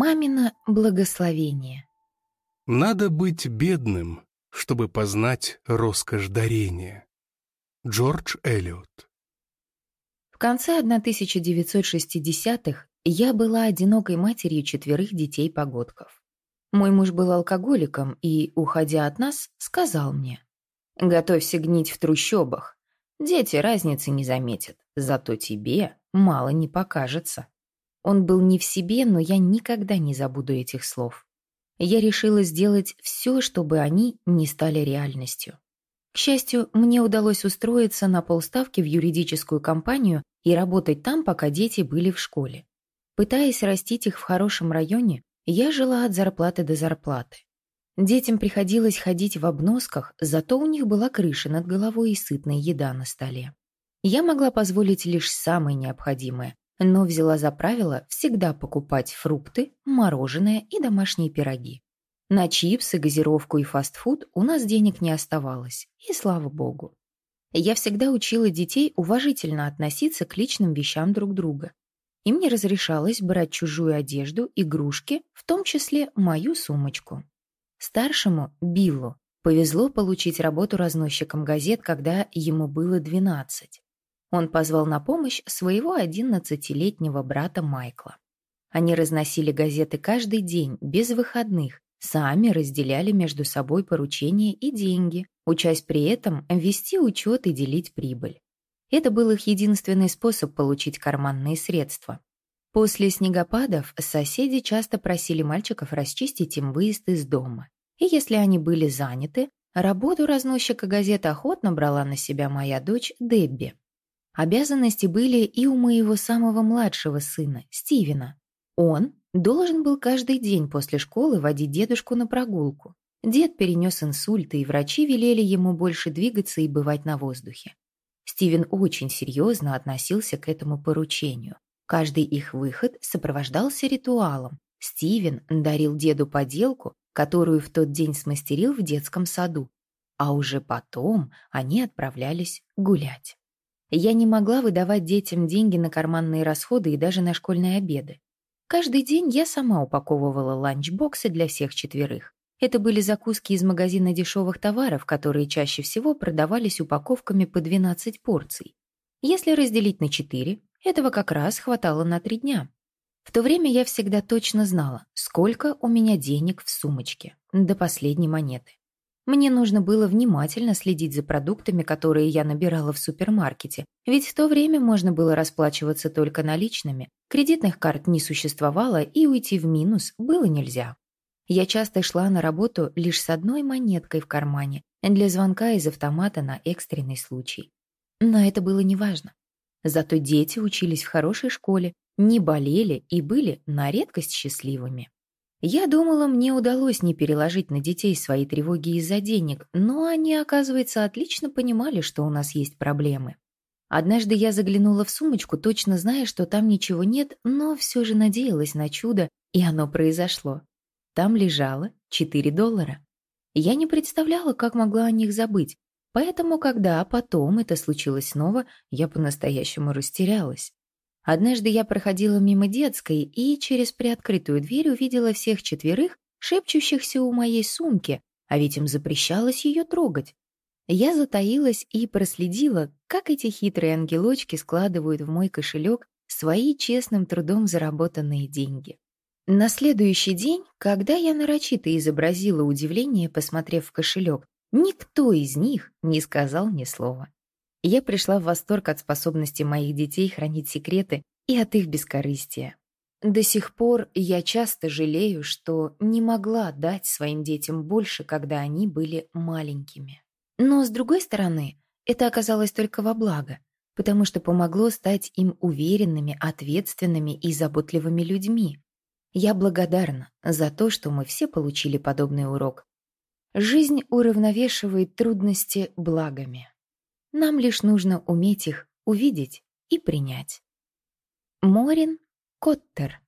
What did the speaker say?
Мамино благословение. Надо быть бедным, чтобы познать роскошь дарения. Джордж Эллиот В конце 1960-х я была одинокой матерью четверых детей-погодков. Мой муж был алкоголиком и, уходя от нас, сказал мне, «Готовься гнить в трущобах. Дети разницы не заметят, зато тебе мало не покажется». Он был не в себе, но я никогда не забуду этих слов. Я решила сделать все, чтобы они не стали реальностью. К счастью, мне удалось устроиться на полставки в юридическую компанию и работать там, пока дети были в школе. Пытаясь растить их в хорошем районе, я жила от зарплаты до зарплаты. Детям приходилось ходить в обносках, зато у них была крыша над головой и сытная еда на столе. Я могла позволить лишь самое необходимое, но взяла за правило всегда покупать фрукты, мороженое и домашние пироги. На чипсы, газировку и фастфуд у нас денег не оставалось, и слава богу. Я всегда учила детей уважительно относиться к личным вещам друг друга. Им не разрешалось брать чужую одежду, игрушки, в том числе мою сумочку. Старшему, Биллу, повезло получить работу разносчиком газет, когда ему было 12. Он позвал на помощь своего одиннадцатилетнего брата Майкла. Они разносили газеты каждый день, без выходных, сами разделяли между собой поручения и деньги, учась при этом вести учет и делить прибыль. Это был их единственный способ получить карманные средства. После снегопадов соседи часто просили мальчиков расчистить им выезд из дома. И если они были заняты, работу разносчика газет охотно брала на себя моя дочь Дебби. Обязанности были и у моего самого младшего сына, Стивена. Он должен был каждый день после школы водить дедушку на прогулку. Дед перенес инсульт, и врачи велели ему больше двигаться и бывать на воздухе. Стивен очень серьезно относился к этому поручению. Каждый их выход сопровождался ритуалом. Стивен дарил деду поделку, которую в тот день смастерил в детском саду, а уже потом они отправлялись гулять. Я не могла выдавать детям деньги на карманные расходы и даже на школьные обеды. Каждый день я сама упаковывала ланчбоксы для всех четверых. Это были закуски из магазина дешевых товаров, которые чаще всего продавались упаковками по 12 порций. Если разделить на 4, этого как раз хватало на 3 дня. В то время я всегда точно знала, сколько у меня денег в сумочке, до последней монеты. Мне нужно было внимательно следить за продуктами, которые я набирала в супермаркете, ведь в то время можно было расплачиваться только наличными, кредитных карт не существовало и уйти в минус было нельзя. Я часто шла на работу лишь с одной монеткой в кармане для звонка из автомата на экстренный случай. Но это было неважно. Зато дети учились в хорошей школе, не болели и были на редкость счастливыми. Я думала, мне удалось не переложить на детей свои тревоги из-за денег, но они, оказывается, отлично понимали, что у нас есть проблемы. Однажды я заглянула в сумочку, точно зная, что там ничего нет, но все же надеялась на чудо, и оно произошло. Там лежало 4 доллара. Я не представляла, как могла о них забыть, поэтому, когда потом это случилось снова, я по-настоящему растерялась. Однажды я проходила мимо детской и через приоткрытую дверь увидела всех четверых, шепчущихся у моей сумки, а ведь им запрещалось ее трогать. Я затаилась и проследила, как эти хитрые ангелочки складывают в мой кошелек свои честным трудом заработанные деньги. На следующий день, когда я нарочито изобразила удивление, посмотрев в кошелек, никто из них не сказал ни слова. Я пришла в восторг от способности моих детей хранить секреты и от их бескорыстия. До сих пор я часто жалею, что не могла дать своим детям больше, когда они были маленькими. Но, с другой стороны, это оказалось только во благо, потому что помогло стать им уверенными, ответственными и заботливыми людьми. Я благодарна за то, что мы все получили подобный урок. Жизнь уравновешивает трудности благами. Нам лишь нужно уметь их увидеть и принять. Морин Коттер